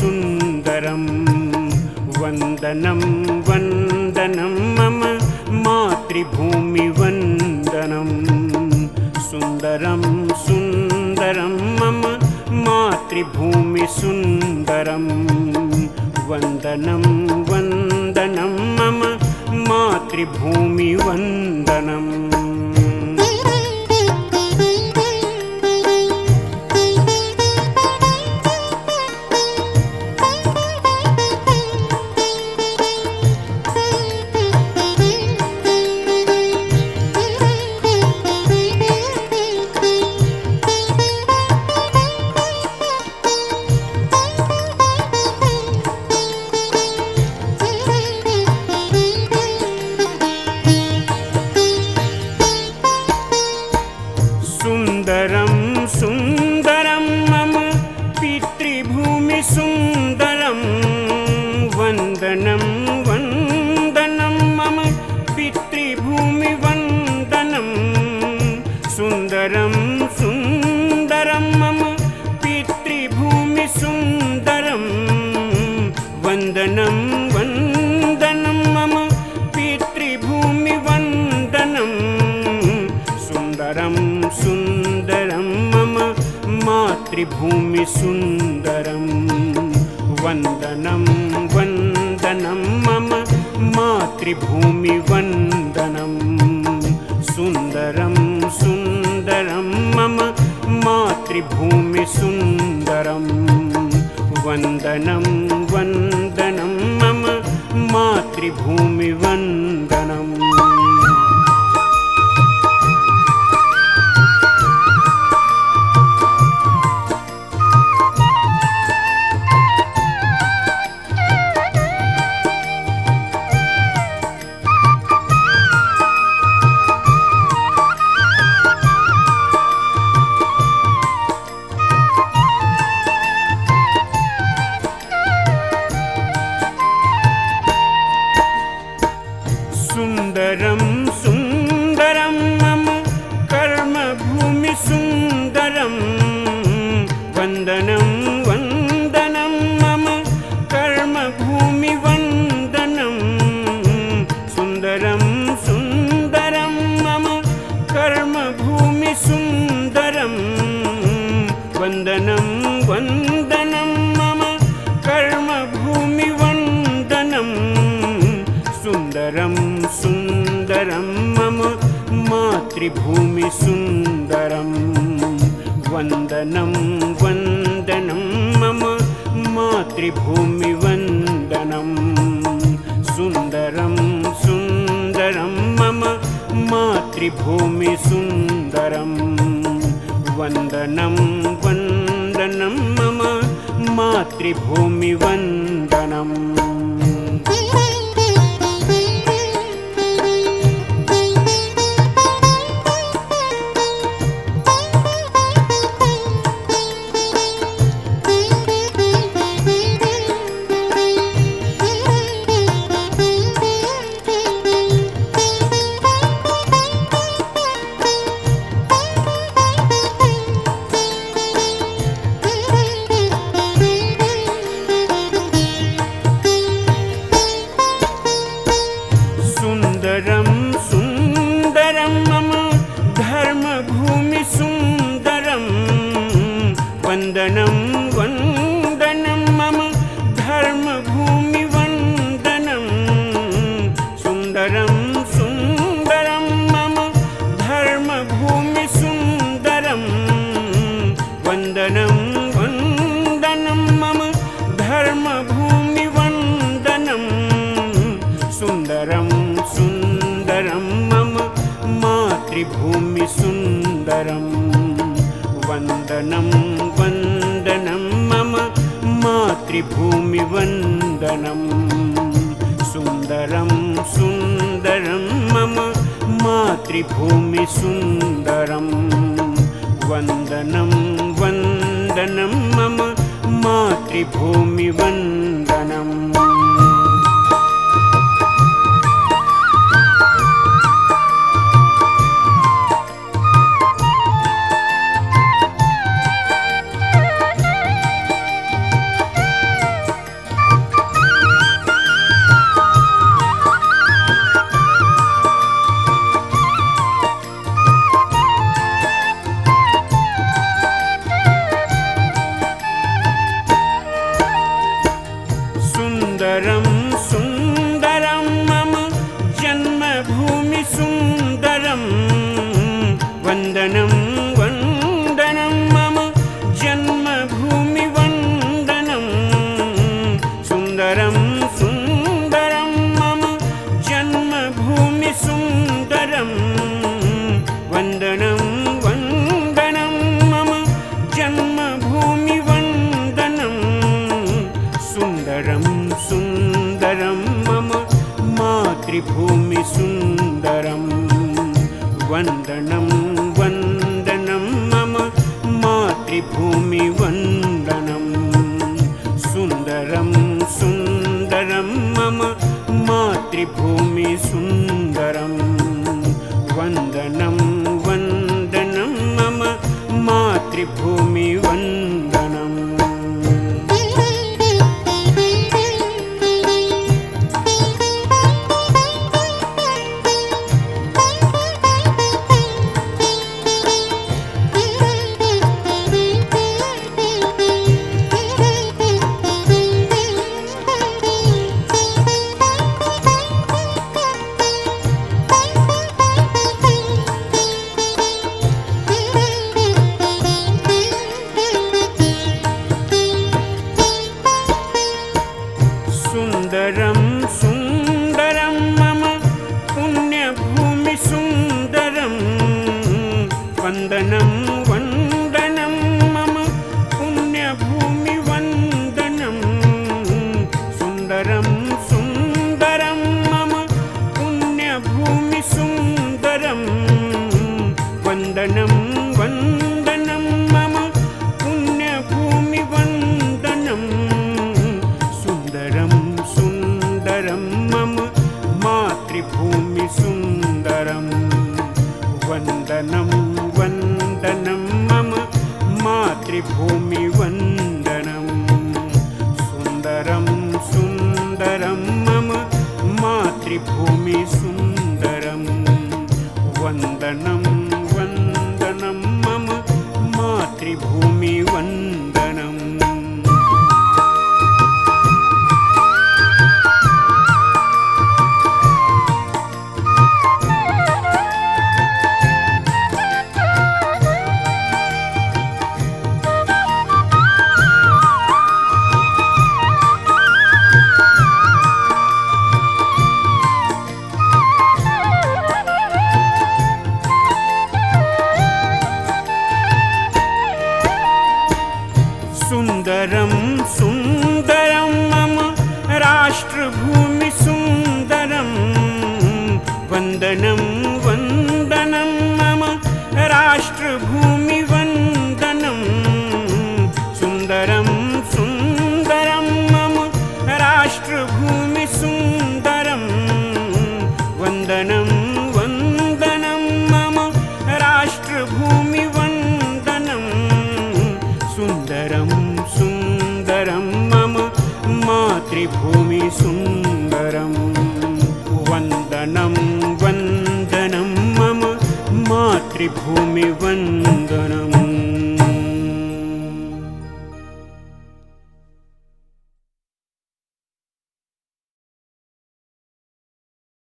मातृभूमिसुन्दरं वन्दनं वन्दनं मम मातृभूमिवन्दनं सुन्दरं सुन्दरं मम मातृभूमिसुन्दरं वन्दनं वन्दनं मम मातृभूमिवन्दनम् वन्दनं वन्दनं मम पितृभूमिवन्दनं सुन्दरं सुन्दरं मम मातृभूमिसुन्दरं वन्दनं वन्दनं मम मातृभूमिवन्दनं सुन्दरं सुन्दरं मम मातृभूमिसुन्दरं वन्दनं वन्दनं वन्दनं मम कर्मभूमिवन्दनं सुन्दरं सुन्दरं मम कर्मभूमिसुन्दरं वन्दनं वन्दनं मम कर्मभूमिवन्दनं सुन्दरं सुन्दरं मम मातृभूमिसुन्दरं वन्दनं वन्दनं मम मातृभूमिवन्दनं सुन्दरं सुन्दरं मम मातृभूमिसुन्दरं वन्दनं वन्दनं मम मातृभूमिवन्दनम् वन्दनं मम धर्मभूमिवन्दनं सुन्दरं सुन्दरं मम धर्मभूमिसुन्दरं वन्दनं वन्दनं मम धर्मभूमिवन्दनं सुन्दरं सुन्दरं मम मातृभूमिसुन्दरं वन्दनं मातृभूमिवन्दनं। सुन्दरं सुन्दरं मम मातृभूमिसुन्दरं। वन्दनं वन्दनं मम मातृभूमिवन्दनम् सुन्दरं मम मातृभूमिसुन्दरं वन्दनं वन्दनं मम मातृभूमिवन्दनं सुन्दरं सुन्दरं मम मातृभूमिसुन्दरं वन्दनं वन्दनं मम मातृभूमिवन्दनम् मातृभूमिसुन्दरं वन्दनं वन्दनं मम मातृभूमिवन्दनं सुन्दरं सुन्दरं मम मातृभूमिसुन्दरं वन्दनं वन्दनं मम मातृभूमिवन्दनम् सुन्दरं सुन्दरं मम राष्ट्रभूमिसुन्दरं मातृभूमिवन्दनम्